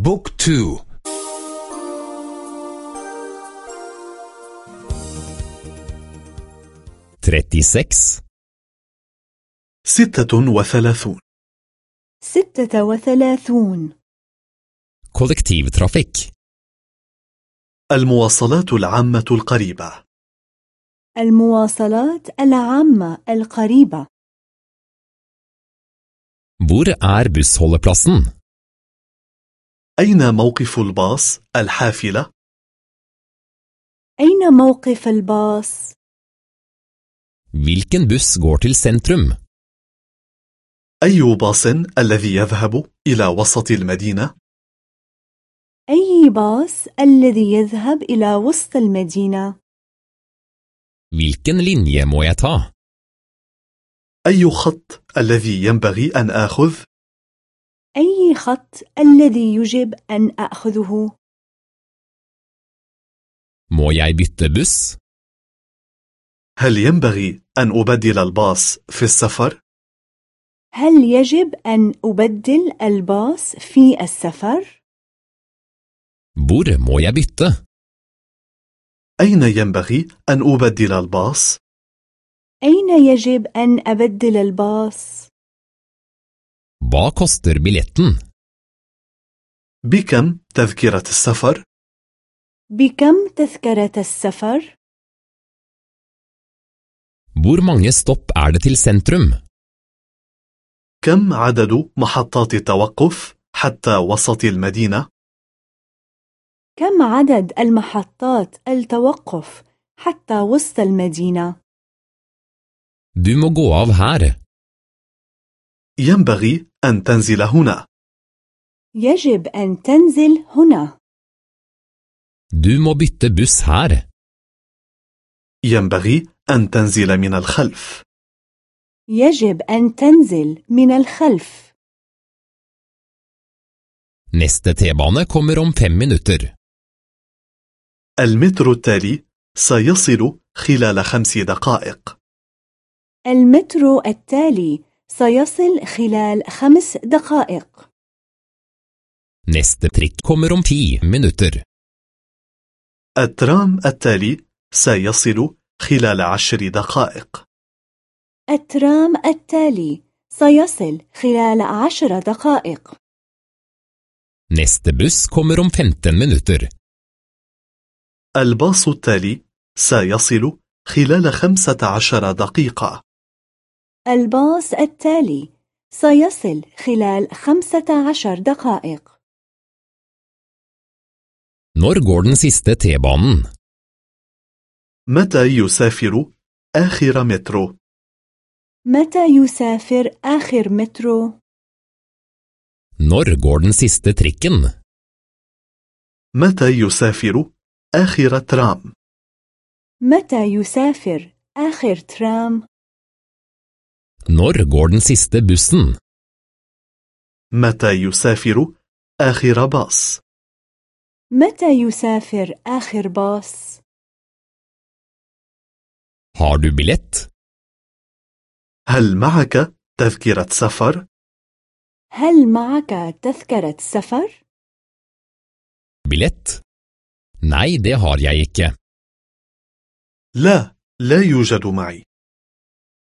Book two. Trettiseks. ستة وثلاثون. ستة وثلاثون. Kollektivtrafikk المواصلات العامة القريبة. المواصلات العامة القريبة. Hvor er busholdeplassen? أين موقف الباص الحافلة؟ أين موقف الباص؟ Hvilken buss går til sentrum? أي باص الذي يذهب إلى وسط المدينة؟ أي باص الذي يذهب إلى وسط المدينة؟ Hvilken linje må jeg ta? أي خط الذي ينبغي أن آخذ؟ أي خط الذي يجب أن أخذه؟ Må jeg bytte buss? هل ينبغي أن أبدل الباص في السفر؟ هل يجب أن أبدل الباص في السفر؟ Hvor må jeg bytte? أين ينبغي أن أبدل الباص؟ أين يجب أن أبدل الباص؟ Hva koster billetten? بكم تذكرة السفر؟ بكم تذكرة السفر؟ Hvor mange stopp er det til sentrum? كم عدد محطات التوقف حتى وسط المدينة؟ كم عدد المحطات التوقف حتى وسط المدينة؟ Du må gå av her. ينبغي أن تنزل هنا يجب أن تنزل هنا. Du må bytte buss her. ينبغي أن تنزل من الخلف يجب أن تنزل من الخلف. Neste T-bane kommer om fem minutter. المترو التالي سيصل خلال خمس دقائق المترو التالي سيصل خلال خمس دقائق. Neste trikk kommer om ti minutter. الترام التالي سيصل خلال عشر دقائق الترام التالي سيصل خلال عشر دقائق. Neste buss kommer om 15 minutter. الباص التالي سيصل خلال خمسة عشر دقيقة الباص التالي سيصل خلال خمسة عشر دقائق. Når går den siste T-banen? متى يسافر آخر مترو؟ متى يسافر آخر مترو؟ Når går den siste trikken? متى يسافر آخر ترام؟ متى يسافر آخر ترام؟ Når går den siste bussen? متى يسافر آخر باص؟ متى يسافر آخر باص؟ Har du billett? هل معك تذكرة سفر؟ هل معك تذكرة سفر؟ Billett? Nei, det har jeg ikke. لا، لا يوجد معي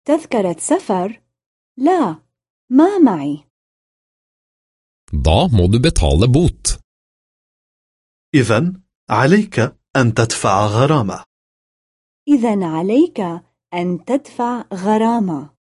تذكرة سفر؟ لا، ما معي. Da må du betale bot. إذا عليك أن تدفع غرامة إذا عليك أن تدفع غرامة.